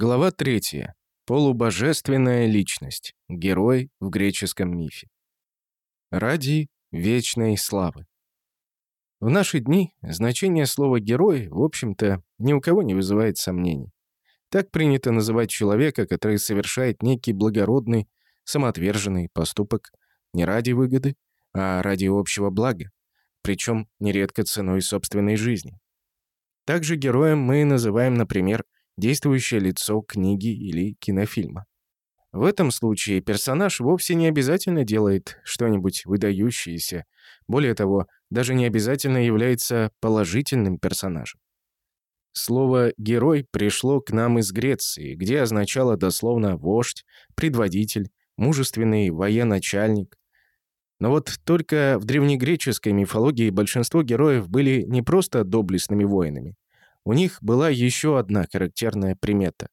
Глава 3. Полубожественная личность. Герой в греческом мифе. Ради вечной славы. В наши дни значение слова «герой», в общем-то, ни у кого не вызывает сомнений. Так принято называть человека, который совершает некий благородный, самоотверженный поступок не ради выгоды, а ради общего блага, причем нередко ценой собственной жизни. Также героем мы называем, например, действующее лицо книги или кинофильма. В этом случае персонаж вовсе не обязательно делает что-нибудь выдающееся. Более того, даже не обязательно является положительным персонажем. Слово «герой» пришло к нам из Греции, где означало дословно «вождь», «предводитель», «мужественный военачальник». Но вот только в древнегреческой мифологии большинство героев были не просто доблестными воинами. У них была еще одна характерная примета.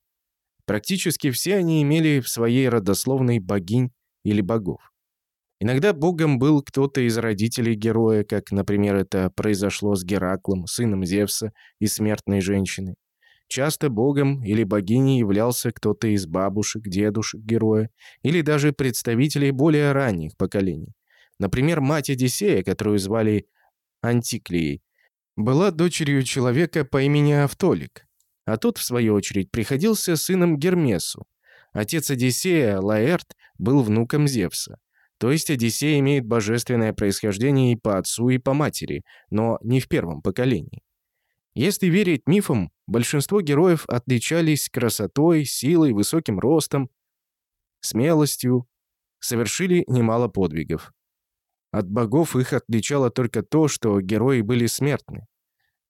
Практически все они имели в своей родословной богинь или богов. Иногда богом был кто-то из родителей героя, как, например, это произошло с Гераклом, сыном Зевса и смертной женщины. Часто богом или богиней являлся кто-то из бабушек, дедушек героя или даже представителей более ранних поколений. Например, мать Одиссея, которую звали Антиклией, была дочерью человека по имени Автолик, а тот, в свою очередь, приходился сыном Гермесу. Отец Одиссея, Лаэрт, был внуком Зевса. То есть Одиссей имеет божественное происхождение и по отцу, и по матери, но не в первом поколении. Если верить мифам, большинство героев отличались красотой, силой, высоким ростом, смелостью, совершили немало подвигов. От богов их отличало только то, что герои были смертны.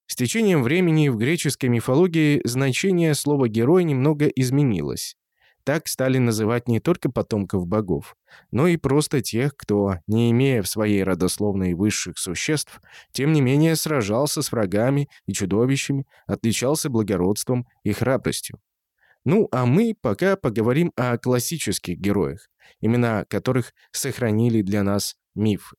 С течением времени в греческой мифологии значение слова «герой» немного изменилось. Так стали называть не только потомков богов, но и просто тех, кто, не имея в своей родословной высших существ, тем не менее сражался с врагами и чудовищами, отличался благородством и храбростью. Ну, а мы пока поговорим о классических героях, имена которых сохранили для нас мифы.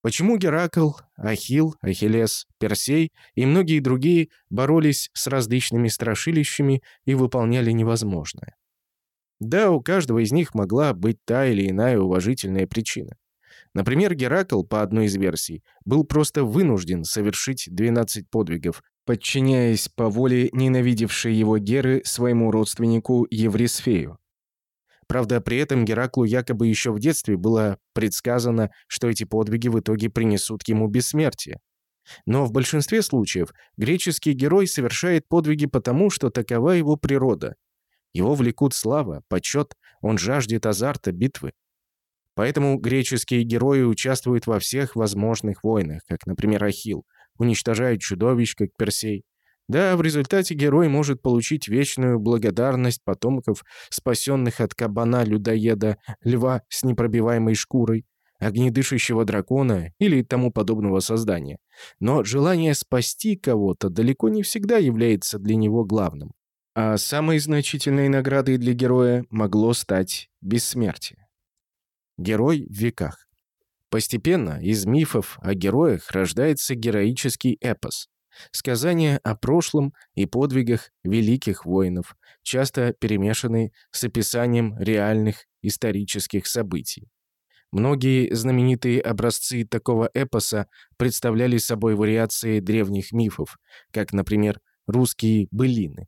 Почему Геракл, Ахилл, Ахиллес, Персей и многие другие боролись с различными страшилищами и выполняли невозможное? Да, у каждого из них могла быть та или иная уважительная причина. Например, Геракл, по одной из версий, был просто вынужден совершить 12 подвигов, подчиняясь по воле ненавидевшей его Геры своему родственнику Еврисфею. Правда, при этом Гераклу якобы еще в детстве было предсказано, что эти подвиги в итоге принесут ему бессмертие. Но в большинстве случаев греческий герой совершает подвиги потому, что такова его природа. Его влекут слава, почет, он жаждет азарта битвы. Поэтому греческие герои участвуют во всех возможных войнах, как, например, Ахилл, уничтожают чудовищ, как Персей, да, в результате герой может получить вечную благодарность потомков, спасенных от кабана-людоеда, льва с непробиваемой шкурой, огнедышащего дракона или тому подобного создания. Но желание спасти кого-то далеко не всегда является для него главным. А самой значительной наградой для героя могло стать бессмертие. Герой в веках. Постепенно из мифов о героях рождается героический эпос, Сказания о прошлом и подвигах великих воинов, часто перемешаны с описанием реальных исторических событий. Многие знаменитые образцы такого эпоса представляли собой вариации древних мифов, как, например, русские былины.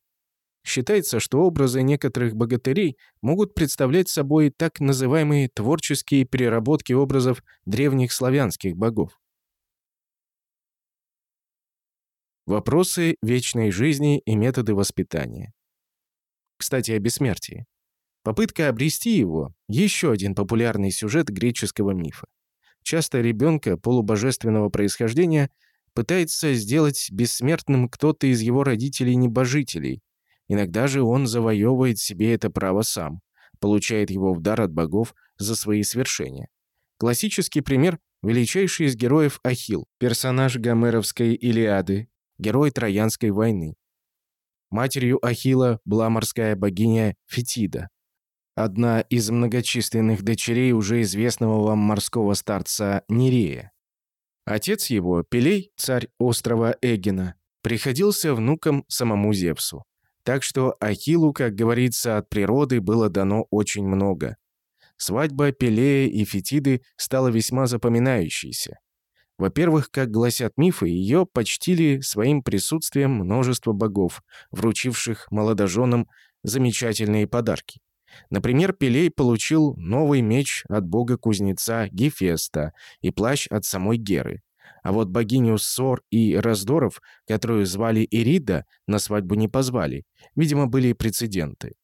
Считается, что образы некоторых богатырей могут представлять собой так называемые творческие переработки образов древних славянских богов. Вопросы вечной жизни и методы воспитания. Кстати, о бессмертии. Попытка обрести его – еще один популярный сюжет греческого мифа. Часто ребенка полубожественного происхождения пытается сделать бессмертным кто-то из его родителей-небожителей. Иногда же он завоевывает себе это право сам, получает его в дар от богов за свои свершения. Классический пример – величайший из героев Ахилл, персонаж гомеровской Илиады, герой Троянской войны. Матерью Ахила была морская богиня Фетида, одна из многочисленных дочерей уже известного вам морского старца Нерея. Отец его, Пелей, царь острова Эгина, приходился внуком самому Зевсу. Так что Ахиллу, как говорится, от природы было дано очень много. Свадьба Пелея и Фетиды стала весьма запоминающейся. Во-первых, как гласят мифы, ее почтили своим присутствием множество богов, вручивших молодоженам замечательные подарки. Например, Пелей получил новый меч от бога-кузнеца Гефеста и плащ от самой Геры. А вот богиню ссор и раздоров, которую звали Ирида, на свадьбу не позвали. Видимо, были прецеденты.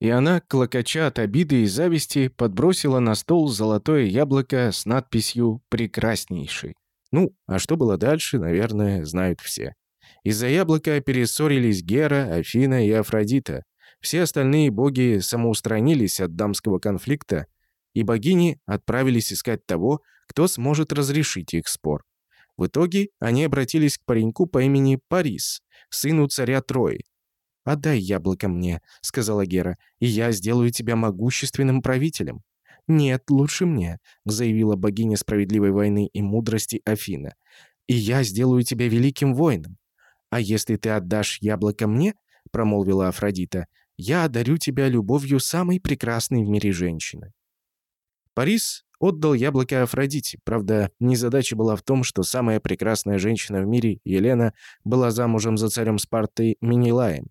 И она, клокоча от обиды и зависти, подбросила на стол золотое яблоко с надписью «Прекраснейший». Ну, а что было дальше, наверное, знают все. Из-за яблока перессорились Гера, Афина и Афродита. Все остальные боги самоустранились от дамского конфликта, и богини отправились искать того, кто сможет разрешить их спор. В итоге они обратились к пареньку по имени Парис, сыну царя Трои. «Отдай яблоко мне», — сказала Гера, — «и я сделаю тебя могущественным правителем». «Нет, лучше мне», — заявила богиня справедливой войны и мудрости Афина. «И я сделаю тебя великим воином». «А если ты отдашь яблоко мне», — промолвила Афродита, — «я одарю тебя любовью самой прекрасной в мире женщины». Парис отдал яблоко Афродите. Правда, незадача была в том, что самая прекрасная женщина в мире, Елена, была замужем за царем Спарты Минилаем.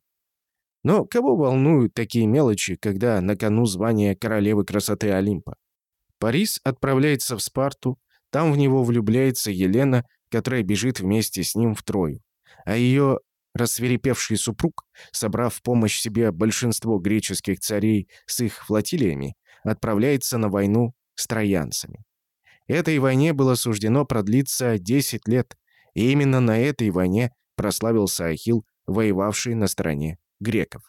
Но кого волнуют такие мелочи, когда на кону звание королевы красоты Олимпа? Парис отправляется в Спарту, там в него влюбляется Елена, которая бежит вместе с ним в Трою. А ее рассверепевший супруг, собрав в помощь себе большинство греческих царей с их флотилиями, отправляется на войну с троянцами. Этой войне было суждено продлиться 10 лет, и именно на этой войне прославился Ахилл, воевавший на стороне греков.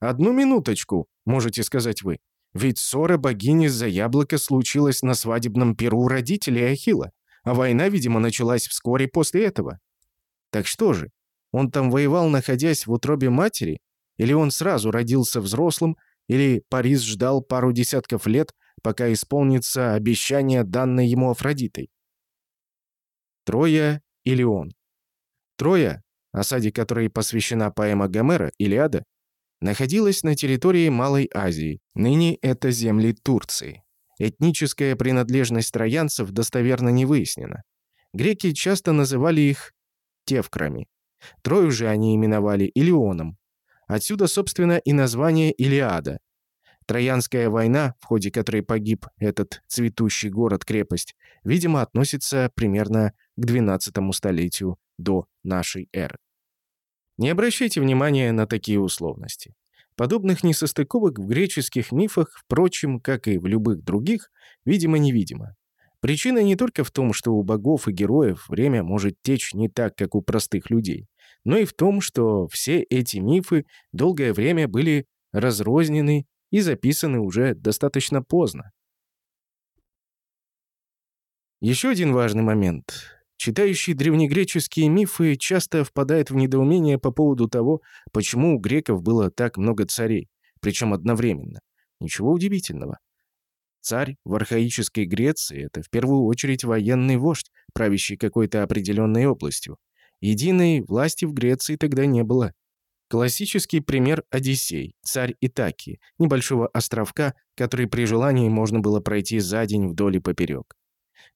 «Одну минуточку», можете сказать вы. Ведь ссора богини за яблоко случилась на свадебном перу родителей Ахилла, а война, видимо, началась вскоре после этого. Так что же, он там воевал, находясь в утробе матери? Или он сразу родился взрослым, или Парис ждал пару десятков лет, пока исполнится обещание, данное ему Афродитой. Троя или он. Троя, осаде которой посвящена поэма Гомера «Илиада», находилась на территории Малой Азии, ныне это земли Турции. Этническая принадлежность троянцев достоверно не выяснена. Греки часто называли их тевкрами. Трою же они именовали Илионом. Отсюда, собственно, и название Илиада, Троянская война, в ходе которой погиб этот цветущий город-крепость, видимо, относится примерно к XII столетию до нашей эры. Не обращайте внимания на такие условности. Подобных несостыковок в греческих мифах, впрочем, как и в любых других, видимо-невидимо. Причина не только в том, что у богов и героев время может течь не так, как у простых людей, но и в том, что все эти мифы долгое время были разрознены и записаны уже достаточно поздно. Еще один важный момент. Читающий древнегреческие мифы часто впадает в недоумение по поводу того, почему у греков было так много царей, причем одновременно. Ничего удивительного. Царь в архаической Греции – это в первую очередь военный вождь, правящий какой-то определенной областью. Единой власти в Греции тогда не было. Классический пример Одиссей, царь Итаки, небольшого островка, который при желании можно было пройти за день вдоль и поперек.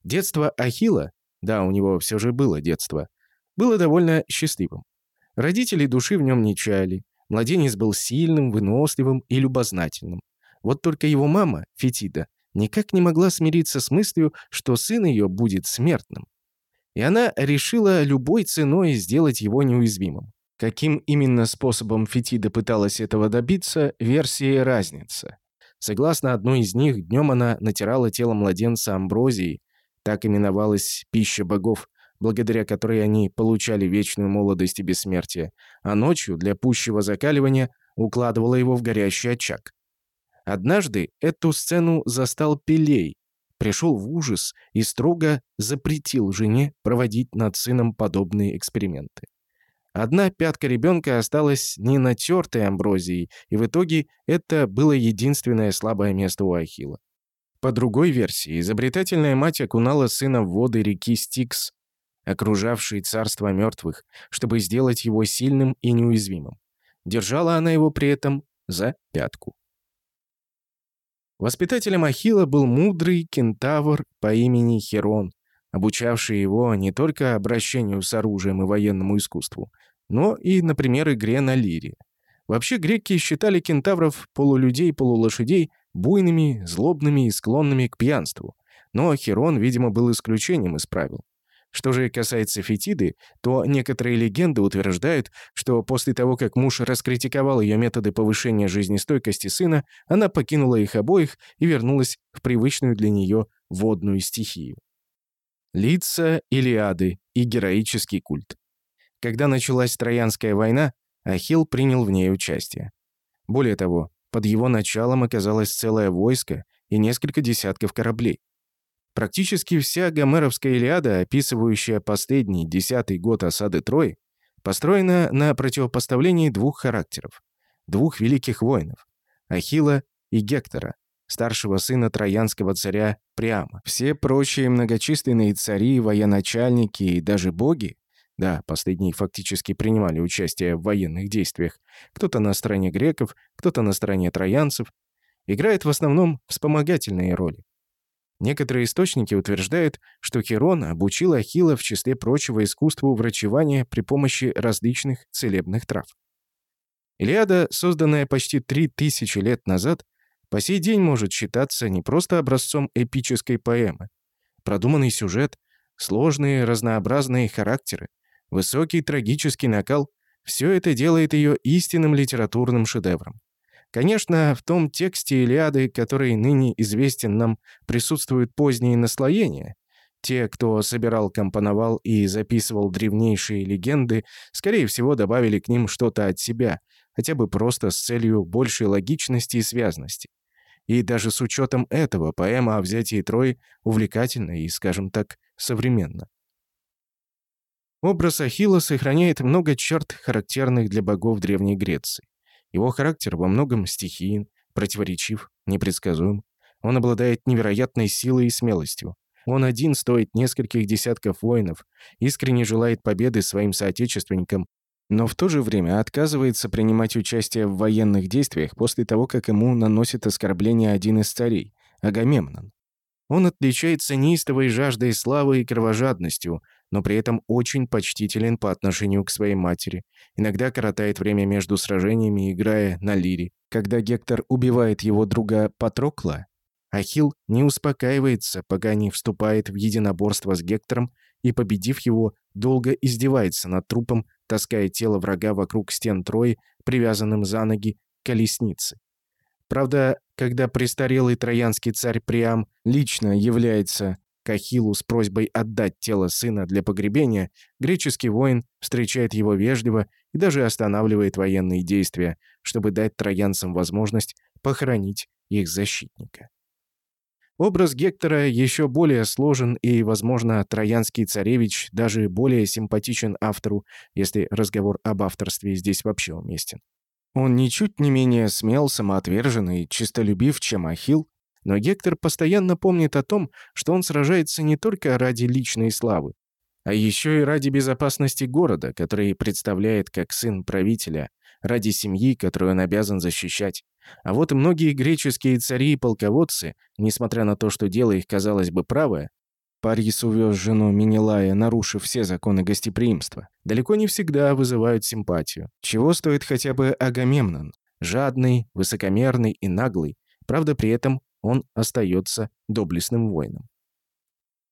Детство Ахила, да, у него все же было детство, было довольно счастливым. Родители души в нем не чаяли, младенец был сильным, выносливым и любознательным. Вот только его мама, Фетида, никак не могла смириться с мыслью, что сын ее будет смертным. И она решила любой ценой сделать его неуязвимым. Каким именно способом Фетида пыталась этого добиться, версии разница. Согласно одной из них, днем она натирала тело младенца амброзией, так именовалась пища богов, благодаря которой они получали вечную молодость и бессмертие, а ночью для пущего закаливания укладывала его в горящий очаг. Однажды эту сцену застал Пелей, пришел в ужас и строго запретил жене проводить над сыном подобные эксперименты. Одна пятка ребенка осталась не натертой амброзией, и в итоге это было единственное слабое место у Ахилла. По другой версии, изобретательная мать окунала сына в воды реки Стикс. окружавшей царство мертвых, чтобы сделать его сильным и неуязвимым. Держала она его при этом за пятку. Воспитателем Ахилла был мудрый кентавр по имени Херон, обучавший его не только обращению с оружием и военному искусству, но и, например, игре на лире. Вообще греки считали кентавров, полулюдей-полулошадей, буйными, злобными и склонными к пьянству. Но Херон, видимо, был исключением из правил. Что же касается Фетиды, то некоторые легенды утверждают, что после того, как муж раскритиковал ее методы повышения жизнестойкости сына, она покинула их обоих и вернулась в привычную для нее водную стихию. Лица Илиады и героический культ. Когда началась Троянская война, Ахилл принял в ней участие. Более того, под его началом оказалось целое войско и несколько десятков кораблей. Практически вся гомеровская Илиада, описывающая последний, десятый год осады Трои, построена на противопоставлении двух характеров, двух великих воинов – Ахилла и Гектора, старшего сына троянского царя Приама. Все прочие многочисленные цари, военачальники и даже боги да, последние фактически принимали участие в военных действиях. Кто-то на стороне греков, кто-то на стороне троянцев. Играет в основном вспомогательные роли. Некоторые источники утверждают, что Херон обучил Ахилла в числе прочего искусству врачевания при помощи различных целебных трав. Илиада, созданная почти три тысячи лет назад, по сей день может считаться не просто образцом эпической поэмы. Продуманный сюжет, сложные разнообразные характеры, Высокий трагический накал — все это делает ее истинным литературным шедевром. Конечно, в том тексте Илиады, который ныне известен нам, присутствуют поздние наслоения. Те, кто собирал, компоновал и записывал древнейшие легенды, скорее всего, добавили к ним что-то от себя, хотя бы просто с целью большей логичности и связности. И даже с учетом этого поэма о взятии Трои увлекательна и, скажем так, современна. Образ Ахилла сохраняет много черт, характерных для богов Древней Греции. Его характер во многом стихиен, противоречив, непредсказуем. Он обладает невероятной силой и смелостью. Он один стоит нескольких десятков воинов, искренне желает победы своим соотечественникам, но в то же время отказывается принимать участие в военных действиях после того, как ему наносит оскорбление один из царей – Агамемнон. Он отличается неистовой жаждой славы и кровожадностью, но при этом очень почтителен по отношению к своей матери. Иногда коротает время между сражениями, играя на лире. Когда Гектор убивает его друга Патрокла, Ахилл не успокаивается, пока не вступает в единоборство с Гектором и, победив его, долго издевается над трупом, таская тело врага вокруг стен Трои, привязанным за ноги колесницы. Правда, когда престарелый троянский царь Приам лично является к Ахиллу с просьбой отдать тело сына для погребения, греческий воин встречает его вежливо и даже останавливает военные действия, чтобы дать троянцам возможность похоронить их защитника. Образ Гектора еще более сложен и, возможно, троянский царевич даже более симпатичен автору, если разговор об авторстве здесь вообще уместен. Он ничуть не менее смел, самоотвержен и чистолюбив, чем Ахилл, но Гектор постоянно помнит о том, что он сражается не только ради личной славы, а еще и ради безопасности города, который представляет как сын правителя, ради семьи, которую он обязан защищать. А вот и многие греческие цари и полководцы, несмотря на то, что дело их казалось бы правое, Парис увез жену Минилая, нарушив все законы гостеприимства, далеко не всегда вызывают симпатию. Чего стоит хотя бы Агамемнон? Жадный, высокомерный и наглый, правда при этом он остается доблестным воином.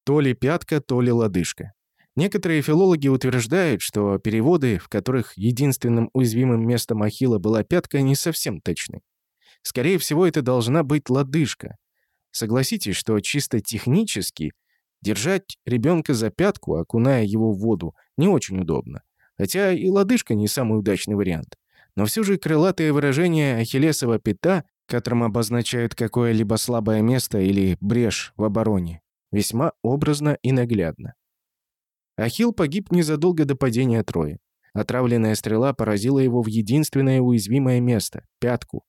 То ли пятка, то ли лодыжка. Некоторые филологи утверждают, что переводы, в которых единственным уязвимым местом Ахилла была пятка, не совсем точны. Скорее всего, это должна быть лодыжка. Согласитесь, что чисто технически держать ребенка за пятку, окуная его в воду, не очень удобно. Хотя и лодыжка не самый удачный вариант. Но все же крылатое выражение «ахиллесова пята» которым обозначают какое-либо слабое место или брешь в обороне, весьма образно и наглядно. Ахилл погиб незадолго до падения Трои. Отравленная стрела поразила его в единственное уязвимое место — пятку.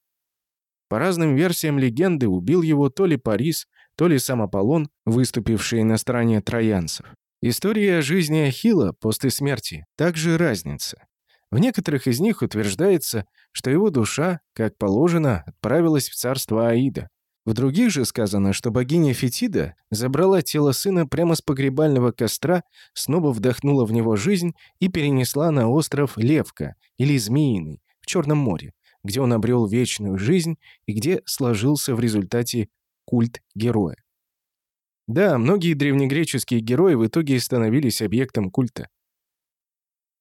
По разным версиям легенды убил его то ли Парис, то ли сам Аполлон, выступивший на стороне троянцев. Истории о жизни Ахилла после смерти также разница. В некоторых из них утверждается, что его душа, как положено, отправилась в царство Аида. В других же сказано, что богиня Фетида забрала тело сына прямо с погребального костра, снова вдохнула в него жизнь и перенесла на остров Левка, или Змеиный, в Черном море, где он обрел вечную жизнь и где сложился в результате культ героя. Да, многие древнегреческие герои в итоге становились объектом культа.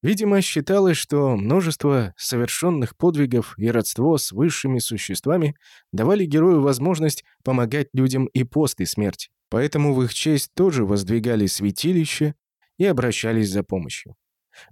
Видимо, считалось, что множество совершенных подвигов и родство с высшими существами давали герою возможность помогать людям и после смерти. Поэтому в их честь тоже воздвигали святилища и обращались за помощью.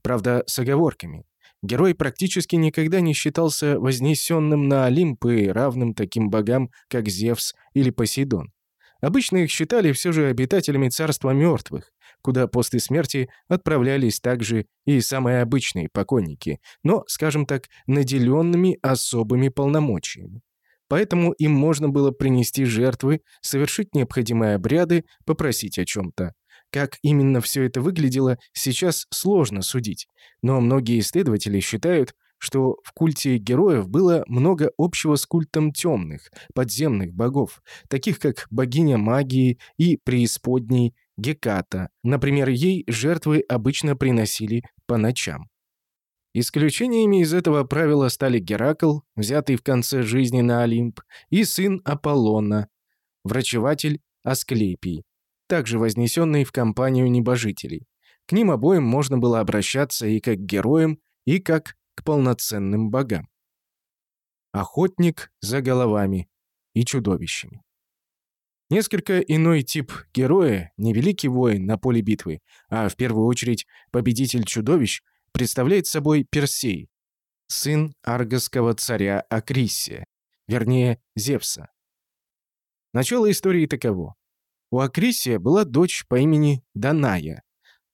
Правда, с оговорками. Герой практически никогда не считался вознесенным на Олимп равным таким богам, как Зевс или Посейдон. Обычно их считали все же обитателями царства мертвых, куда после смерти отправлялись также и самые обычные покойники, но, скажем так, наделенными особыми полномочиями. Поэтому им можно было принести жертвы, совершить необходимые обряды, попросить о чем-то. Как именно все это выглядело, сейчас сложно судить, но многие исследователи считают, что в культе героев было много общего с культом темных, подземных богов, таких как богиня магии и преисподней Геката. Например, ей жертвы обычно приносили по ночам. Исключениями из этого правила стали Геракл, взятый в конце жизни на Олимп, и сын Аполлона, врачеватель Асклепий, также вознесенный в компанию небожителей. К ним обоим можно было обращаться и как к героям, и как к полноценным богам. Охотник за головами и чудовищами. Несколько иной тип героя, не великий воин на поле битвы, а в первую очередь победитель чудовищ, представляет собой Персей, сын аргосского царя Акрисия, вернее, Зевса. Начало истории таково. У Акрисия была дочь по имени Даная,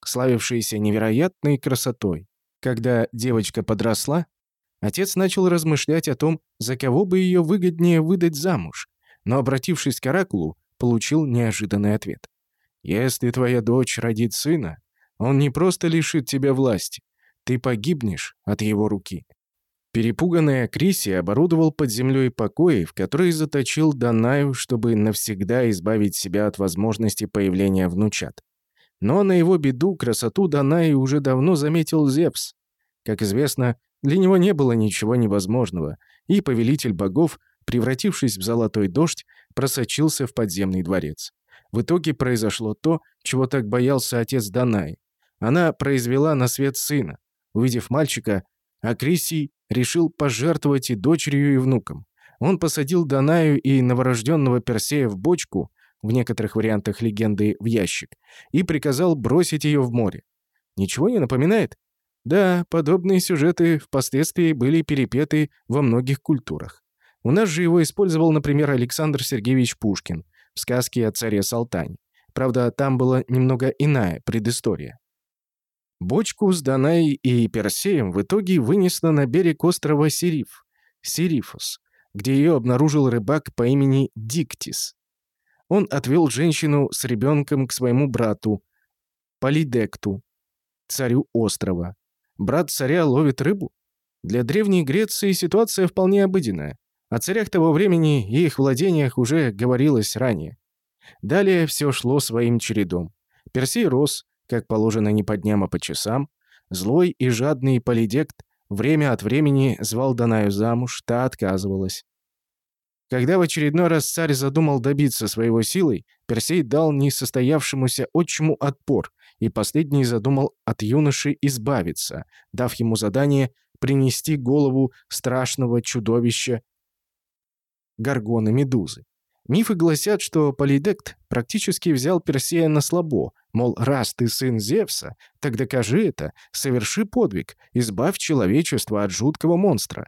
славившаяся невероятной красотой. Когда девочка подросла, отец начал размышлять о том, за кого бы ее выгоднее выдать замуж, но, обратившись к Оракулу, получил неожиданный ответ. «Если твоя дочь родит сына, он не просто лишит тебя власти, ты погибнешь от его руки». Перепуганная Криси оборудовал под землей покои, в который заточил Данаю, чтобы навсегда избавить себя от возможности появления внучат. Но на его беду красоту Данаи уже давно заметил Зевс. Как известно, для него не было ничего невозможного, и повелитель богов, превратившись в золотой дождь, просочился в подземный дворец. В итоге произошло то, чего так боялся отец Данаи. Она произвела на свет сына. Увидев мальчика, Акрисий решил пожертвовать и дочерью, и внуком. Он посадил Данаю и новорожденного Персея в бочку, в некоторых вариантах легенды в ящик, и приказал бросить ее в море. Ничего не напоминает? Да, подобные сюжеты впоследствии были перепеты во многих культурах. У нас же его использовал, например, Александр Сергеевич Пушкин в сказке о царе Салтане. Правда, там была немного иная предыстория. Бочку с Данаей и Персеем в итоге вынесло на берег острова Сириф, Сирифус, где ее обнаружил рыбак по имени Диктис. Он отвел женщину с ребенком к своему брату, Полидекту, царю острова. Брат царя ловит рыбу? Для Древней Греции ситуация вполне обыденная. О царях того времени и их владениях уже говорилось ранее. Далее все шло своим чередом. Персей рос, как положено не по дням, а по часам. Злой и жадный Полидект время от времени звал Данаю замуж, та отказывалась. Когда в очередной раз царь задумал добиться своего силой, Персей дал несостоявшемуся отчиму отпор, и последний задумал от юноши избавиться, дав ему задание принести голову страшного чудовища Гаргоны Медузы. Мифы гласят, что Полидект практически взял Персея на слабо, мол, раз ты сын Зевса, так докажи это, соверши подвиг, избавь человечество от жуткого монстра.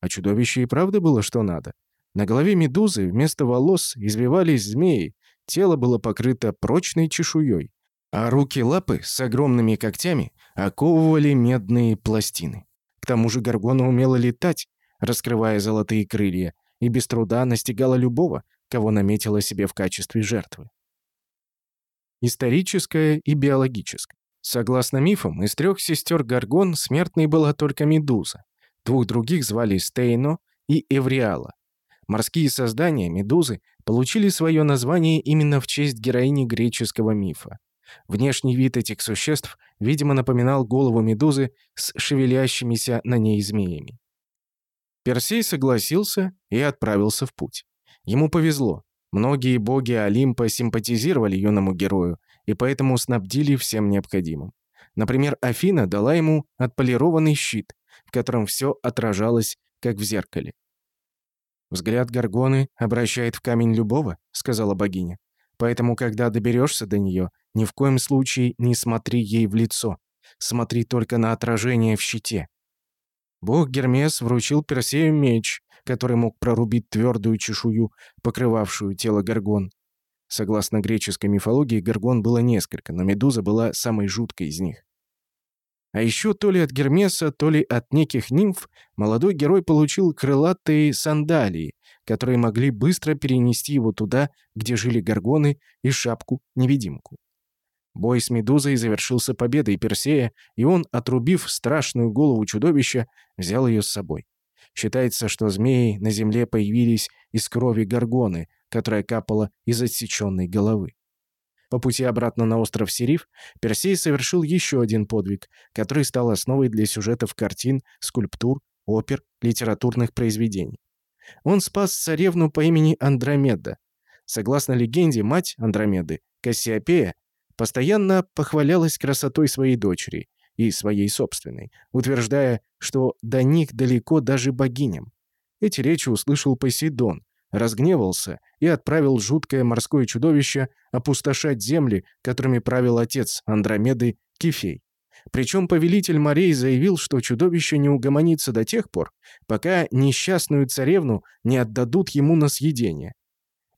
А чудовище и правда было что надо. На голове медузы вместо волос извивались змеи, тело было покрыто прочной чешуей, а руки-лапы с огромными когтями оковывали медные пластины. К тому же Гаргона умела летать, раскрывая золотые крылья, и без труда настигала любого, кого наметила себе в качестве жертвы. историческое и биологическое. Согласно мифам, из трех сестер Гаргон смертной была только Медуза. Двух других звали Стейно и Эвриала. Морские создания, медузы, получили свое название именно в честь героини греческого мифа. Внешний вид этих существ, видимо, напоминал голову медузы с шевелящимися на ней змеями. Персей согласился и отправился в путь. Ему повезло. Многие боги Олимпа симпатизировали юному герою и поэтому снабдили всем необходимым. Например, Афина дала ему отполированный щит, в котором все отражалось, как в зеркале. «Взгляд Гаргоны обращает в камень любого», — сказала богиня. «Поэтому, когда доберешься до нее, ни в коем случае не смотри ей в лицо. Смотри только на отражение в щите». Бог Гермес вручил Персею меч, который мог прорубить твердую чешую, покрывавшую тело Гаргон. Согласно греческой мифологии, Гаргон было несколько, но Медуза была самой жуткой из них. А еще то ли от Гермеса, то ли от неких нимф молодой герой получил крылатые сандалии, которые могли быстро перенести его туда, где жили горгоны, и шапку-невидимку. Бой с Медузой завершился победой Персея, и он, отрубив страшную голову чудовища, взял ее с собой. Считается, что змеи на земле появились из крови горгоны, которая капала из отсеченной головы. По пути обратно на остров Сериф Персей совершил еще один подвиг, который стал основой для сюжетов картин, скульптур, опер, литературных произведений. Он спас царевну по имени Андромеда. Согласно легенде, мать Андромеды, Кассиопея, постоянно похвалялась красотой своей дочери и своей собственной, утверждая, что до них далеко даже богиням. Эти речи услышал Посейдон, разгневался и отправил жуткое морское чудовище опустошать земли, которыми правил отец Андромеды Кефей. Причем повелитель морей заявил, что чудовище не угомонится до тех пор, пока несчастную царевну не отдадут ему на съедение.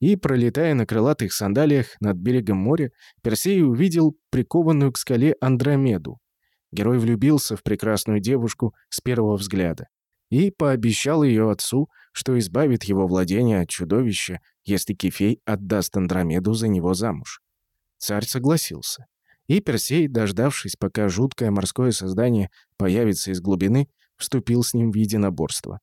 И, пролетая на крылатых сандалиях над берегом моря, Персей увидел прикованную к скале Андромеду. Герой влюбился в прекрасную девушку с первого взгляда и пообещал ее отцу, что избавит его владение от чудовища, если Кефей отдаст Андромеду за него замуж. Царь согласился. И Персей, дождавшись, пока жуткое морское создание появится из глубины, вступил с ним в единоборство.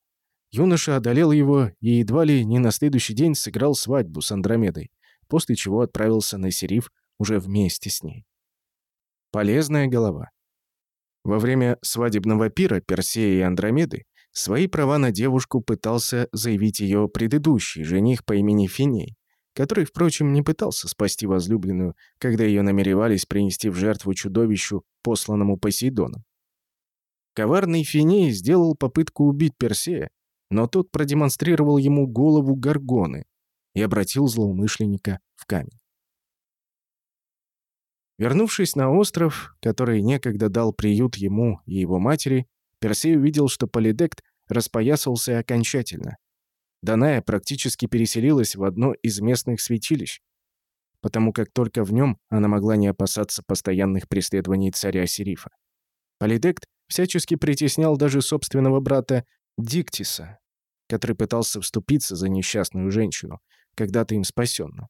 Юноша одолел его и едва ли не на следующий день сыграл свадьбу с Андромедой, после чего отправился на Сериф уже вместе с ней. Полезная голова. Во время свадебного пира Персея и Андромеды Свои права на девушку пытался заявить ее предыдущий жених по имени Финей, который, впрочем, не пытался спасти возлюбленную, когда ее намеревались принести в жертву чудовищу, посланному Посейдоном. Коварный Финей сделал попытку убить Персея, но тот продемонстрировал ему голову Гаргоны и обратил злоумышленника в камень. Вернувшись на остров, который некогда дал приют ему и его матери, Персей увидел, что Полидект распоясался окончательно. Даная практически переселилась в одно из местных святилищ, потому как только в нем она могла не опасаться постоянных преследований царя Серифа. Полидект всячески притеснял даже собственного брата Диктиса, который пытался вступиться за несчастную женщину, когда-то им спасенную.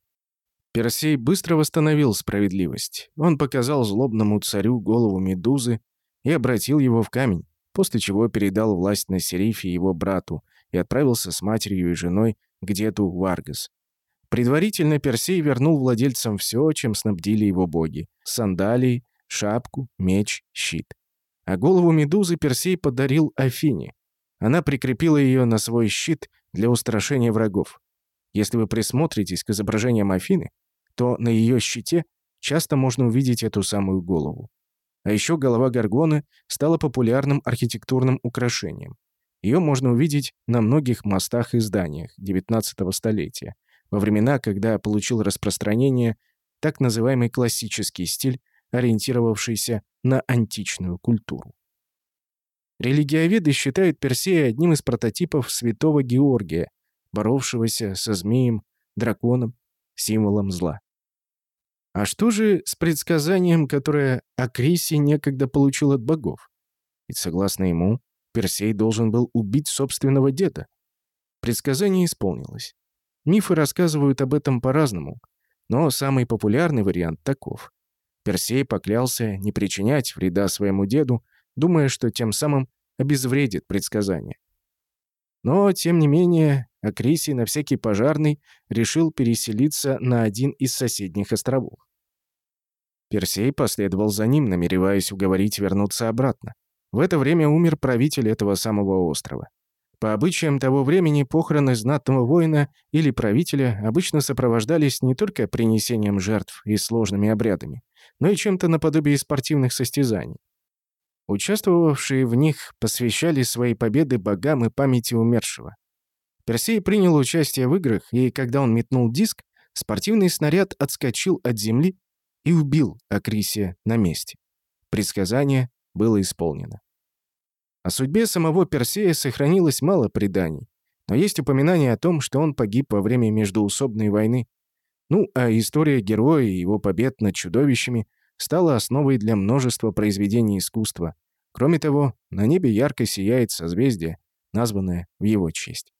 Персей быстро восстановил справедливость. Он показал злобному царю голову медузы и обратил его в камень, после чего передал власть на Серифе его брату и отправился с матерью и женой к деду в Аргас. Предварительно Персей вернул владельцам все, чем снабдили его боги — сандалии, шапку, меч, щит. А голову медузы Персей подарил Афине. Она прикрепила ее на свой щит для устрашения врагов. Если вы присмотритесь к изображениям Афины, то на ее щите часто можно увидеть эту самую голову. А еще голова горгоны стала популярным архитектурным украшением. Ее можно увидеть на многих мостах и зданиях XIX столетия, во времена, когда получил распространение так называемый классический стиль, ориентировавшийся на античную культуру. Религиоведы считают Персея одним из прототипов святого Георгия, боровшегося со змеем, драконом, символом зла. А что же с предсказанием, которое Акриси некогда получил от богов? Ведь, согласно ему, Персей должен был убить собственного деда. Предсказание исполнилось. Мифы рассказывают об этом по-разному. Но самый популярный вариант таков. Персей поклялся не причинять вреда своему деду, думая, что тем самым обезвредит предсказание. Но, тем не менее, Акрисий на всякий пожарный решил переселиться на один из соседних островов. Персей последовал за ним, намереваясь уговорить вернуться обратно. В это время умер правитель этого самого острова. По обычаям того времени похороны знатного воина или правителя обычно сопровождались не только принесением жертв и сложными обрядами, но и чем-то наподобие спортивных состязаний. Участвовавшие в них посвящали свои победы богам и памяти умершего. Персей принял участие в играх, и когда он метнул диск, спортивный снаряд отскочил от земли и убил Акрисия на месте. Предсказание было исполнено. О судьбе самого Персея сохранилось мало преданий, но есть упоминание о том, что он погиб во время междуусобной войны. Ну, а история героя и его побед над чудовищами стала основой для множества произведений искусства. Кроме того, на небе ярко сияет созвездие, названное в его честь.